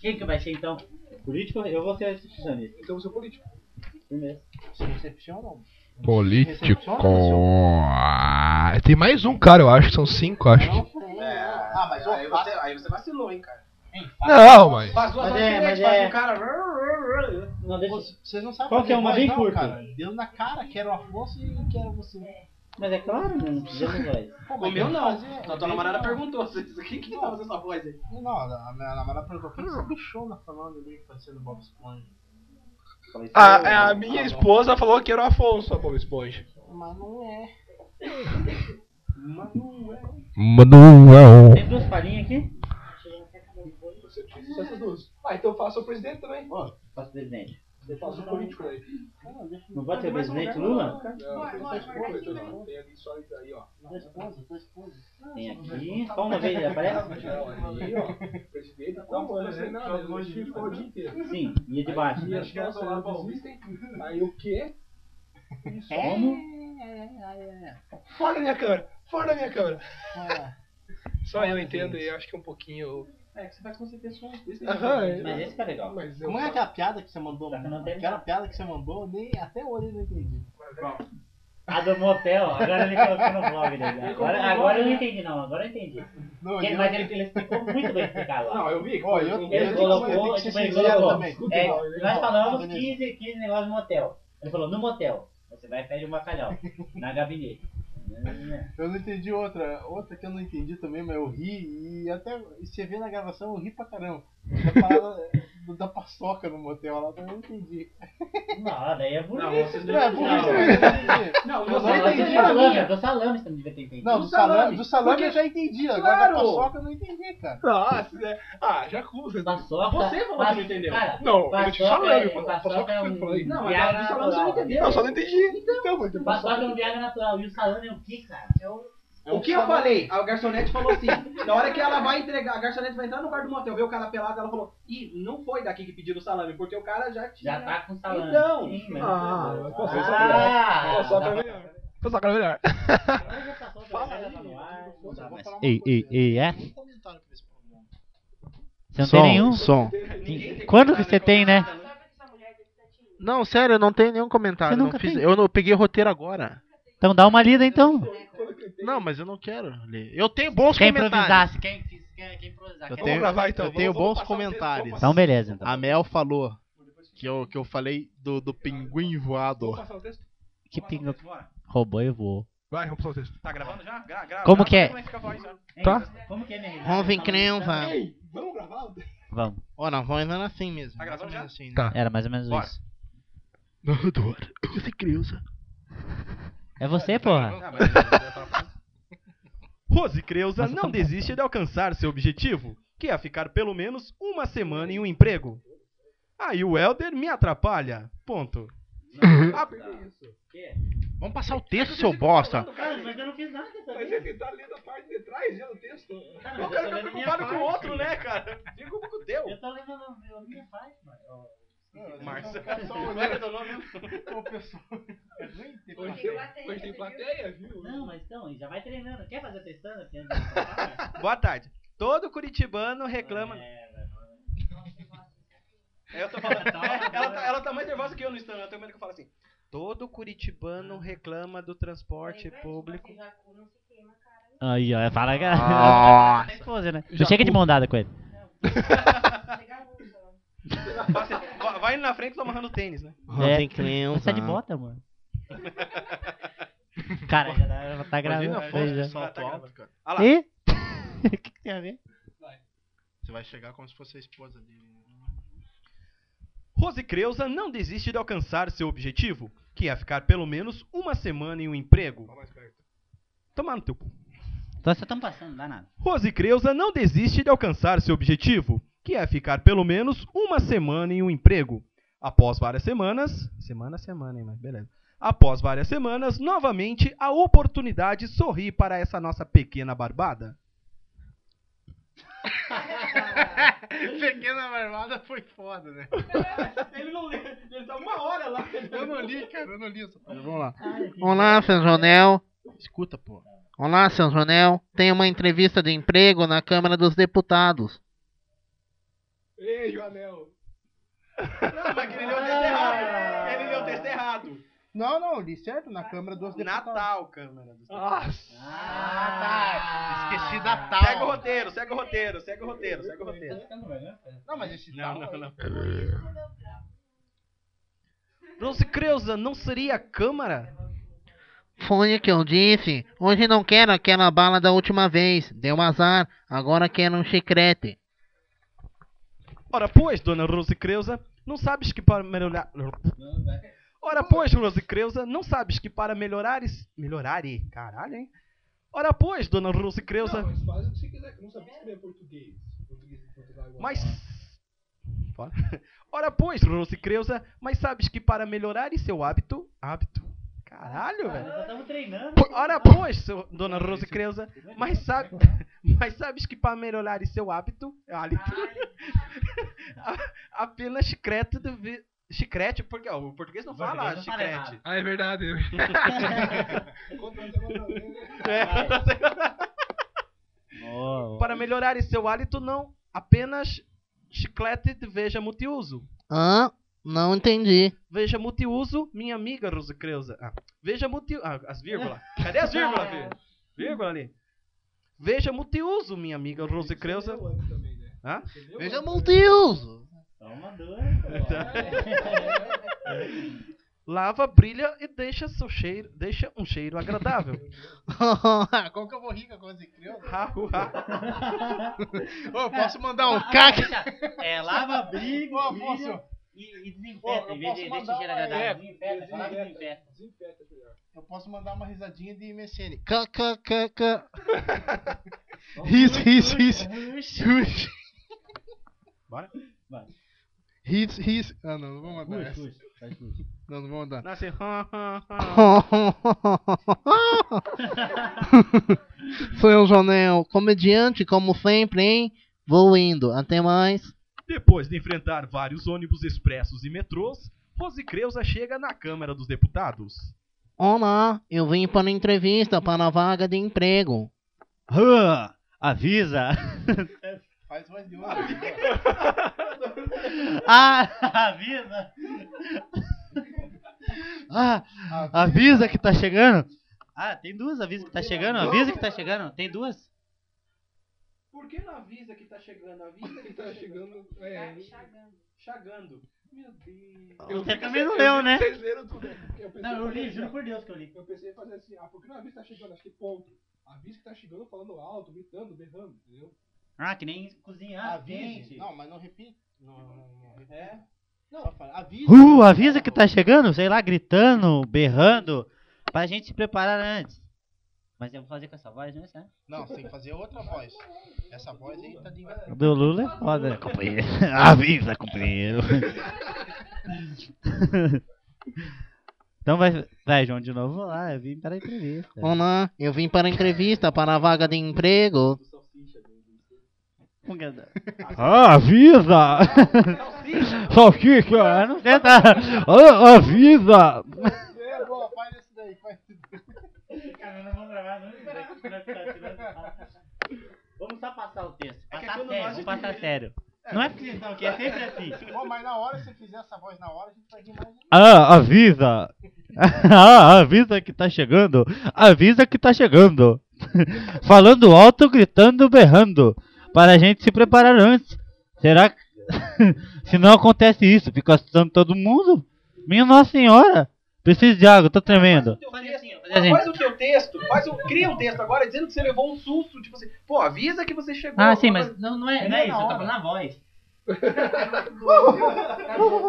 Quem que vai ser então? Político? Eu vou ser recepcionista. Então eu sou político. Primeiro. Você recepciona? Político. Ah, tem mais um cara, eu acho. São cinco, acho. Ah, mas Aí você, aí você vacilou, hein, cara. Não, mas. Faz duas Mas é, mas faz é- um cara. Não, deixa... Vocês não sabem Qual que é uma bem não, curta? cara. Deu na cara que era o Afonso e que era você. Mas é claro, né? Não precisamos voz. Pô, O mas meu que não. fazer- Então, tem tua namorada que- perguntou: quem que tá fazendo essa voz aí? Não, a minha namorada perguntou: quem que essa bichona falando ali, parecendo Bob Esponja? Falei, A, "Sou é, a eu". minha esposa falou que era o Afonso, a Bob Esponja. Mas não é. Manuel. Tem duas farinhas aqui? Você duas. Ah, então faça o presidente também. Ó, faço presidente. Eu faço o político aí. Não pode ser presidente Lula? Não, tem não. Tem ali só isso aí, ó. Tua esposa, tua esposa. Tem aqui. Só uma vez ele aparece? Ó. Presidente, você não, ele modificou o dia inteiro. Sim, e de baixo. E as calças lá existem. Aí o quê? Como? Fora da minha câmera. Fora da minha câmera. Só eu entendo e acho que um pouquinho. É que você vai conseguir só Aham, é. Mas esse tá legal. Mas eu Como é aquela piada que você mandou? Só que não tem- Aquela piada que você mandou, nem até hoje eu não entendi. A do motel, agora ele colocou no blog dele. Agora, agora eu não entendi, não. Agora eu entendi. Não, Ele- eu- mas ele, ele explicou muito bem explicado lá. Não, eu vi. Ó, eu- Ele eu- colocou, eu tenho que tipo, ele sincero colocou. também. É, nós falamos Beleza. 15, 15 negócios no motel. Ele falou, no motel. Você vai e pede um bacalhau. na gabinete. Eu não entendi outra, outra que eu não entendi também, mas eu ri e até você vê na gravação eu ri pra caramba. Da paçoca no motel lá eu não entendi. Não, daí é bonito. Não, vocês Não, é não bonito, eu não entendi. Não, Eu você não Não, entendi do salame, minha. do salame você não devia ter entendido. Não, do salame, do salame Porque- eu já entendi, agora Claro. da paçoca eu não entendi, cara. Nossa, é. Ah, já acusa. Paçoca. Você falou que não entendeu. Cara, Não, eu paçoca te falei, é- paçoca é eu um falei. Não, mas do salame você não entendeu. Não, só não entendi. Então, mas Paçoca é um viagra natural. E o salame é o que, cara? É o... O que eu falei? A garçonete falou assim, na hora que ela vai entregar, a garçonete vai entrar no quarto do motel, ver o cara pelado, ela falou, ih, não foi daqui que pediram o salame, porque o cara já tinha... Já tá com salame. Então. Sim, Ah, sabe Ah, é pra- melhor. É melhor. Eu dá falar mais. uma Ei, ei, ei, é? Você não tem nenhum? Som. Quando que você tem, né? Não, sério, eu não tenho nenhum comentário. Você não fiz- tem? Eu não peguei roteiro agora. Então dá uma lida então. Não, mas eu não quero ler. Eu tenho bons Quer comentários. se quer, quer improvisar? Eu quer- tenho, gravar, então. eu tenho vamos bons comentários. Então beleza, então. A Mel falou que eu, que eu falei do, do pinguim voador. Que pinga roubou e voou. Vai, vamos passar o texto. Tá gravando já? Gra grava. Como que é? É voz? Hein, Tá. Como que é minha? Vamos vir Tá? Ei, vamos gravar? Vamos. Ó, não, vamos andando assim mesmo. Tá gravando já? assim, né? Tá. Era mais ou menos Bora. isso. Não, adoro. Você criança. É você, porra. Ah, Rose Creuza Mas não desiste de alcançar seu objetivo, que é ficar pelo menos uma semana em um emprego. Aí o Helder me atrapalha. Ponto. Ah, Que? Vamos passar o texto, seu bosta. Cara, mas eu não fiz nada também. ele tá lendo a parte de trás já do texto. Cara, o cara tá preocupado com o outro, né, cara? Fica com o teu. Eu tô lendo a minha parte, mano. Márcia. Só Qual olhando. é teu nome? Ô, pessoal. É ruim ter Hoje plateia. tem, hoje tem plateia, viu? Não, mas então, já vai treinando. Quer fazer testando aqui antes de falar? Boa tarde. Todo curitibano reclama. É, velho. É, Eu tô falando. É, ela, tá, ela tá mais nervosa que eu no stand. Eu tenho medo que eu falo assim. Todo curitibano reclama do transporte público. Aí, ó. Fala, Nossa. cara. Tem esposa, né? Não chega de mão dada com ele. Vai- Vai na frente e tô amarrando tênis, né? É. em criança. Tá de bota, mano. Cara, já tá, tá gravando. Imagina a foto de salto Tá alto, cara. Olha lá. E? O que, que tem a ver? Você vai chegar como se fosse a esposa dele. Rose Creuza não desiste de alcançar seu objetivo, que é ficar pelo menos uma semana em um emprego. Tomar no teu cu. Então vocês estão passando, não dá nada. Rose Creuza não desiste de alcançar seu objetivo, que é ficar pelo menos uma semana em um emprego. Após várias semanas. Semana a semana, hein, mas beleza. Após várias semanas, novamente a oportunidade sorri para essa nossa pequena barbada. Pequena barbada foi foda, né? Ele não lê, ele tá uma hora lá. Eu não li, cara, eu não li essa. Vamos lá. Olá, seu Jonel. Escuta, pô. Olá, seu Jonel. Tem uma entrevista de emprego na Câmara dos Deputados. Ei, Joanel. Não, mas ele leu o texto errado. Ele leu o texto errado. Não, não, li certo na Câmara dos Deputados. Natal, câmera. dos- Nossa. Ah, tá. Esqueci da tal. Segue o roteiro, segue o roteiro, segue o roteiro, segue o roteiro. Não, mas esse Não, não, não. Rose Creuza, não seria a Câmara? Foi o que eu disse. Hoje não quero aquela bala da última vez. Deu azar. Agora quero um chiclete. Ora pois, dona Rose Creuza, não sabes que para melhorar... Ora pois, Rose Creuza, não sabes que para melhorares... Melhorare? Caralho, hein? Ora pois, dona Rose Creuza, Não, mas faz o que você quiser, não sabia escrever português. Português é igual. mas... Fala. Ora pois, Rose Creuza, mas sabes que para melhorar seu hábito... Hábito? Caralho, velho. Nós só estamos treinando. Ora pois, seu- dona Rose Creuza, mas, sabe, mas sabes que para melhorar seu hábito, hálito, a- apenas chiclete deve, chiclete, porque ó, o português não fala Português não fala chiclete. errado. Ah, é verdade. Né? Oh, para melhorar seu hálito, não apenas chiclete de veja multiuso. Hã? Não entendi. Veja multiuso, minha amiga Rose Creuza. Ah, veja multiuso. Ah, as vírgulas. Cadê as vírgulas, filho? Vírgula ali. Veja multiuso, minha amiga Rose Creuza. Também, né? Veja multiuso. Toma dois. Lava, brilha e deixa seu cheiro, deixa um cheiro agradável. Como que eu vou rir com? Ha, hu, ha. Ô, eu posso mandar um Ah, cac? deixa- É, lava, briga, Ô, brilha Afonso, e, e desinfeta. eu Em vez de posso deixa mandar cheiro uma- agradável. Desinfeta, que desinfeta. Desinfeta, melhor. eu posso mandar uma risadinha de MSN. KKKK. Ris, ris, ris. Bora? ris, ris. Ah, não, não vou mandar Puxa, essa. puxa. Faz puxa. Não, não vou mandar. Ha, ha. Seu Jonel, comediante como sempre, hein? Vou indo. Até mais. Depois de enfrentar vários ônibus expressos e metrôs, Rose Creuza chega na Câmara dos Deputados. Olá, eu vim para entrevista para a vaga de emprego. Ah, avisa. Faz mais de uma. Ah, avisa. Ah, avisa que tá chegando. Ah, tem duas, avisa que tá chegando. Avisa que tá chegando. Tem duas. Por que não avisa que tá chegando? Avisa Quem tá chegando é. chegando. Meu Deus. Eu Você também que não leu, né? Vocês leram tudo. Eu pensei Não, eu li, assim, juro por Deus que eu li. Eu pensei em fazer assim, ah, porque não avisa que tá chegando, acho que ponto. Avisa que tá chegando falando alto, gritando, berrando, entendeu? Ah, que nem cozinhar. Avise. Não, mas não repita. Não, não, não repita. É. Só fala, avise. Uh, avisa que tá chegando, sei lá, gritando, berrando, pra gente se preparar antes. Mas eu vou fazer com essa voz, não é certo? Não, você tem que fazer outra voz. Essa voz aí tá de do Lula é foda, né, companheiro? avisa, companheiro. então vai, vai, João, de novo lá, eu vim para a entrevista. Olá, eu vim para a entrevista para a vaga de emprego. Ah, avisa! Salsicha! Ah, Não tenta! Ah, avisa! É, boa, faz esse daí, faz Não vamos só passar o texto. É que Passar sério, vamos passar escrevemos- sério. Não é porque não, que é sempre assim. Bom, mas na hora, se fizer essa voz na hora, a gente vai rir mais. Ah, avisa! Ah, avisa que tá chegando! Avisa que tá chegando! Falando alto, gritando, berrando. Para a gente se preparar antes. Será que. se não acontece isso, fica assustando todo mundo? Minha Nossa Senhora! Preciso de água, tô tremendo. Faz o teu texto, faz o, cria um texto agora dizendo que você levou um susto, tipo assim, pô, avisa que você chegou. Ah, sim, mas não, não é, não é na isso, eu tava na voz.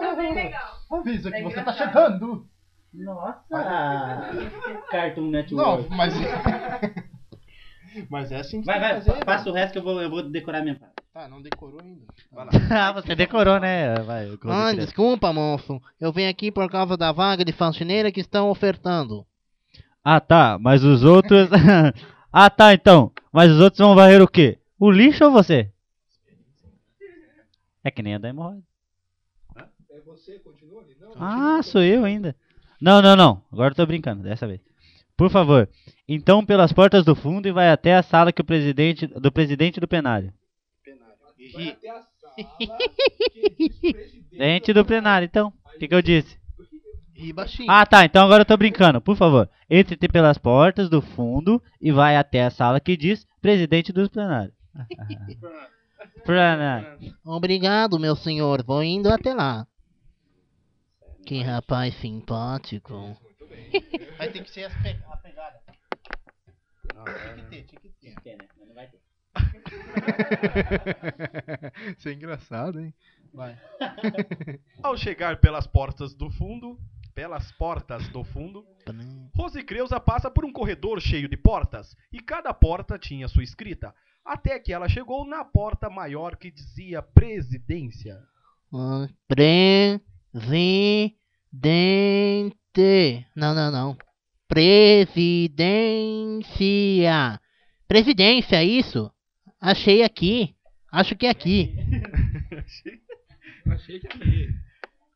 Tá bem legal. Avisa que É você tá chegando. Nossa! Cartoon Não, Network. mas. mas é assim que Vai, você vai, fazer. passa o resto que eu vou, eu vou decorar minha parte. Tá, não decorou ainda. ah, você decorou, né? Vai, Ah, desculpa, moço. Eu vim aqui por causa da vaga de faxineira que estão ofertando. Ah, tá, mas os outros. ah, tá, então. Mas os outros vão varrer o quê? O lixo ou você? É que nem a da hemorroida. É você, continua ali? Não, Ah, sou eu ainda. Não, não, não. Agora eu tô brincando, dessa vez. Por favor, então pelas portas do fundo e vai até a sala que o presidente do presidente do plenário. E Vai até a sala. Presidente do plenário, então. O que, que eu disse? E baixinho. Ah, tá. Então agora eu tô brincando. Por favor, entre pelas portas do fundo e vai até a sala que diz presidente do plenário. plenário. Obrigado, meu senhor. Vou indo até lá. Que rapaz simpático. Vai ter que ser a pegada. Tinha que ter, tinha que ter. Tem, né? Mas Não vai ter. Isso é engraçado, hein? Vai. Ao chegar pelas portas do fundo, pelas portas do fundo, Rose Creuza passa por um corredor cheio de portas, e cada porta tinha sua escrita, até que ela chegou na porta maior que dizia presidência. Ah, Presidente. Não, não, não. Presidência. Presidência, isso. Achei aqui. Acho que é aqui. Achei que aqui.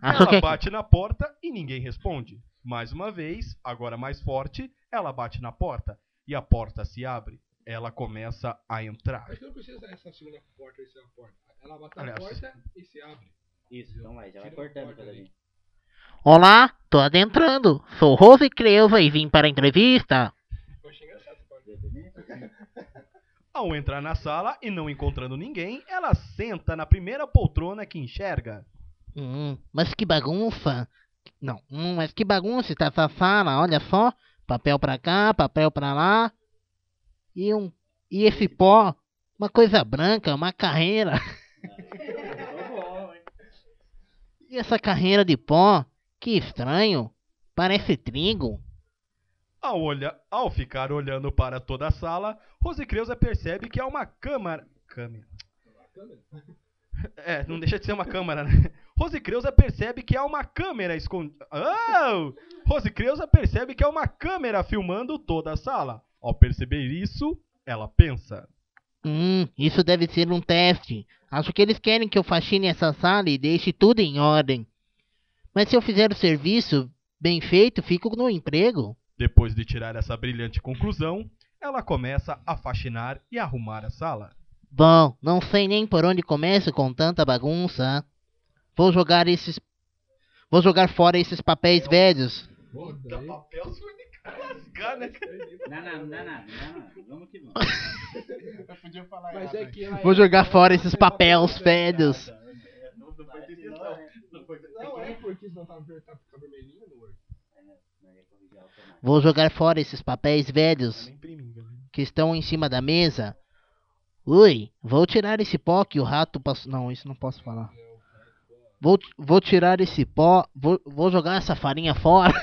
Que ela é aqui. bate na porta e ninguém responde. Mais uma vez, agora mais forte, ela bate na porta e a porta se abre. Ela começa a entrar. Acho que não precisa essa segunda porta, essa porta. Ela bate na Aliás, porta e se abre. Isso, então vai, já vai cortando porta pela ali. gente. Olá, tô adentrando. Sou Rose Creuza e vim para a entrevista. Ao entrar na sala e não encontrando ninguém, ela senta na primeira poltrona que enxerga. Hum, mas que bagunça. Não, hum, mas que bagunça está essa sala, olha só. Papel pra cá, papel pra lá. E um. E esse pó, uma coisa branca, uma carreira. E essa carreira de pó, que estranho. Parece trigo. Ao, olha... Ao ficar olhando para toda a sala, Rose Creuza percebe que há uma câmara. Câmera. É, não deixa de ser uma câmera, né? Rose Creuza percebe que há uma câmera escondida. Oh! Rose Creuza percebe que há uma câmera filmando toda a sala. Ao perceber isso, ela pensa. Hum, isso deve ser um teste. Acho que eles querem que eu faxine essa sala e deixe tudo em ordem. Mas se eu fizer o serviço bem feito, fico no emprego. Depois de tirar essa brilhante conclusão, ela começa a faxinar e arrumar a sala. Bom, não sei nem por onde começo com tanta bagunça. Vou jogar esses. Vou jogar fora esses papéis velhos. Puta, papel lascar, né? Não, não, não não dá nada. Vamos que vamos. Eu podia falar Mas é né? que Vou jogar fora esses papéis velhos. Não, não foi intenção. Não Não é porque senão tava tá vermelhinho no Word. Vou jogar fora esses papéis velhos que estão em cima da mesa. Ui, vou tirar esse pó que o rato passou. Não, isso não posso falar. Vou, vou tirar esse pó. Vou, vou jogar essa farinha fora.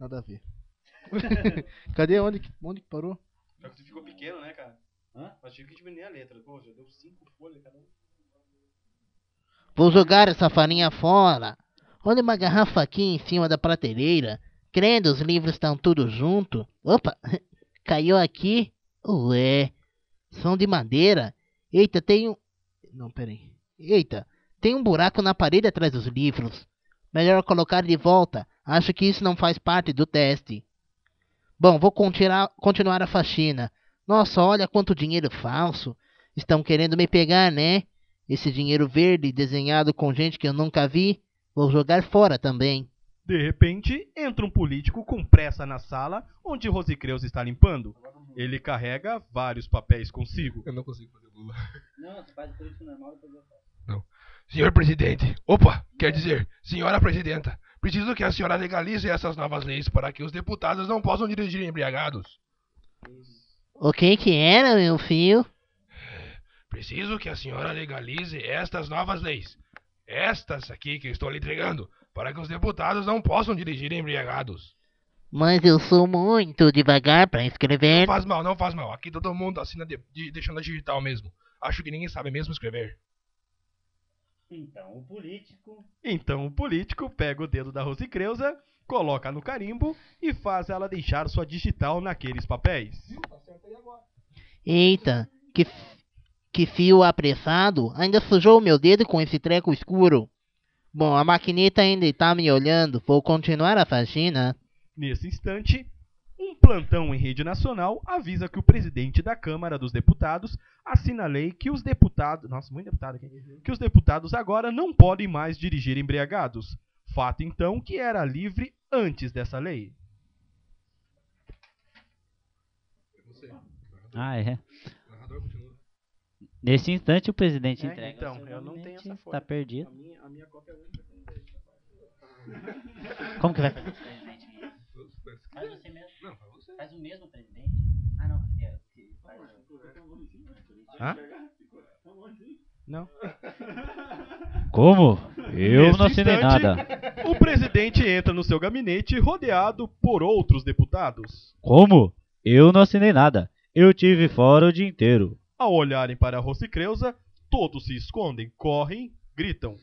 Nada a ver. Cadê? Onde, que- onde que parou? Só que tu ficou pequeno, né, cara? Hã? Nós tive que diminuir a letra. Pô, já deu cinco folhas cada um. Vou jogar essa farinha fora. Olha uma garrafa aqui em cima da prateleira. Crendo, os livros estão tudo junto. Opa, caiu aqui. Ué, são de madeira. Eita, tem um... Não, peraí. Eita, tem um buraco na parede atrás dos livros. Melhor colocar de volta. Acho que isso não faz parte do teste. Bom, vou continuar, a faxina. Nossa, olha quanto dinheiro falso. Estão querendo me pegar, né? Esse dinheiro verde desenhado com gente que eu nunca vi, vou jogar fora também. De repente, entra um político com pressa na sala onde Rosicreus está limpando. Ele carrega vários papéis consigo. Eu não consigo fazer Lula. Não, você faz político normal depois eu faço. Senhor presidente. Opa, quer dizer, senhora presidenta. Preciso que a senhora legalize essas novas leis para que os deputados não possam dirigir embriagados. O que que era, meu filho? Preciso que a senhora legalize estas novas leis. Estas aqui que estou lhe entregando, para que os deputados não possam dirigir embriagados. Mas eu sou muito devagar para Não escrever. faz mal, não faz mal. Aqui todo mundo assina de, de, deixando a digital mesmo. Acho que ninguém sabe mesmo escrever. Então, o político. Então o político pega o dedo da Rosicreuza, coloca no carimbo e faz ela deixar sua digital naqueles papéis. Eita, que, que fio apressado. Ainda sujou meu dedo com esse treco escuro. Bom, a maquineta ainda está me olhando. Vou continuar a faxina. Nesse instante, um plantão em rede nacional avisa que o presidente da Câmara dos Deputados assina a lei que os deputados. Nossa, muito deputado aqui. Que os deputados agora não podem mais dirigir embriagados. Fato então que era livre antes dessa lei. Ah, é. Nesse instante o presidente É, entrega. então, eu não tenho gabinete, essa folha. Tá perdido. minha, a minha cópia é única. Como que vai fazer esse presidente? Faz você mesmo. Não, faz você. Faz o mesmo presidente. Ah, não. É, que faz- Hã? Não. Como? Eu Nesse não assinei instante, nada. O presidente entra no seu gabinete rodeado por outros deputados. Como? Eu não assinei nada. Eu tive fora o dia inteiro. Ao olharem para Rossi Creuza, todos se escondem, correm, gritam.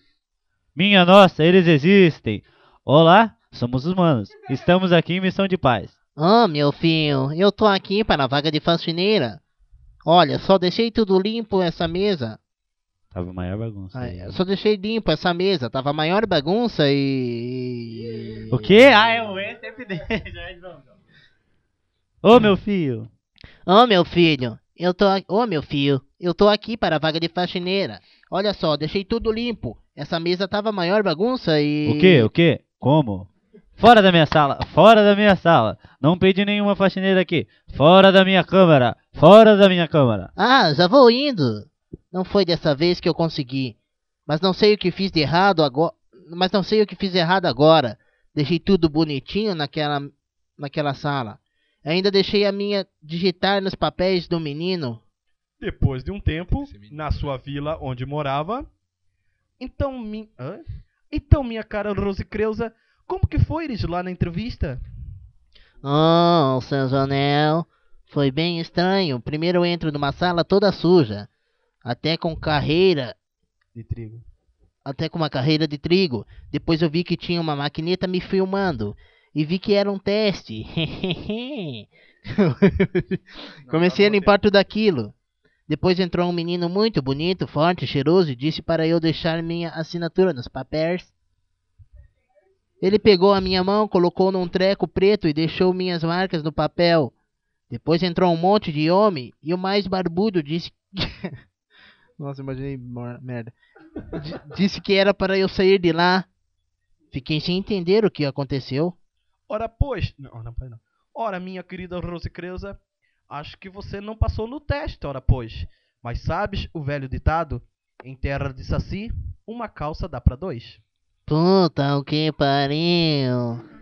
Minha nossa, eles existem. Olá, somos humanos. Estamos aqui em missão de paz. Ô, meu filho, eu tô aqui para a vaga de faxineira. Olha, só deixei tudo limpo essa mesa. Tava a maior bagunça. Ah, eu só deixei limpo essa mesa. Tava a maior bagunça e. O quê? Ah, é o ex-presidente. Ô, meu filho. Ô, meu filho, eu tô. Ô, meu filho, eu tô aqui para a vaga de faxineira. Olha só, deixei tudo limpo. Essa mesa tava maior bagunça e. O quê? O quê? Como? Fora da minha sala, fora da minha sala. Não pedi nenhuma faxineira aqui. Fora da minha câmara, fora da minha câmara. Ah, já vou indo. Não foi dessa vez que eu consegui. Mas não sei o que fiz de errado agora. Mas não sei o que fiz errado agora. Deixei tudo bonitinho naquela naquela sala. Ainda deixei a minha digitar nos papéis do menino. Depois de um tempo, na sua vila onde morava. Então, mi... Hã? então minha cara Rose Creuza, como que foi eles lá na entrevista? Oh, seu Jonel. Foi bem estranho. Primeiro eu entro numa sala toda suja. Até com carreira. De trigo. Até com uma carreira de trigo. Depois eu vi que tinha uma maquineta me filmando. E vi que era um teste. Comecei a limpar tudo aquilo. Depois entrou um menino muito bonito, forte, cheiroso e disse para eu deixar minha assinatura nos papéis. Ele pegou a minha mão, colocou num treco preto e deixou minhas marcas no papel. Depois entrou um monte de homem e o mais barbudo disse. Nossa, imaginei merda. D- disse que era para eu sair de lá. Fiquei sem entender o que aconteceu. Ora, pois. Não, não, não. Ora, minha querida Rose Creuza, acho que você não passou no teste, ora, pois. Mas sabes o velho ditado? Em terra de saci, uma calça dá pra dois. Puta, o que pariu.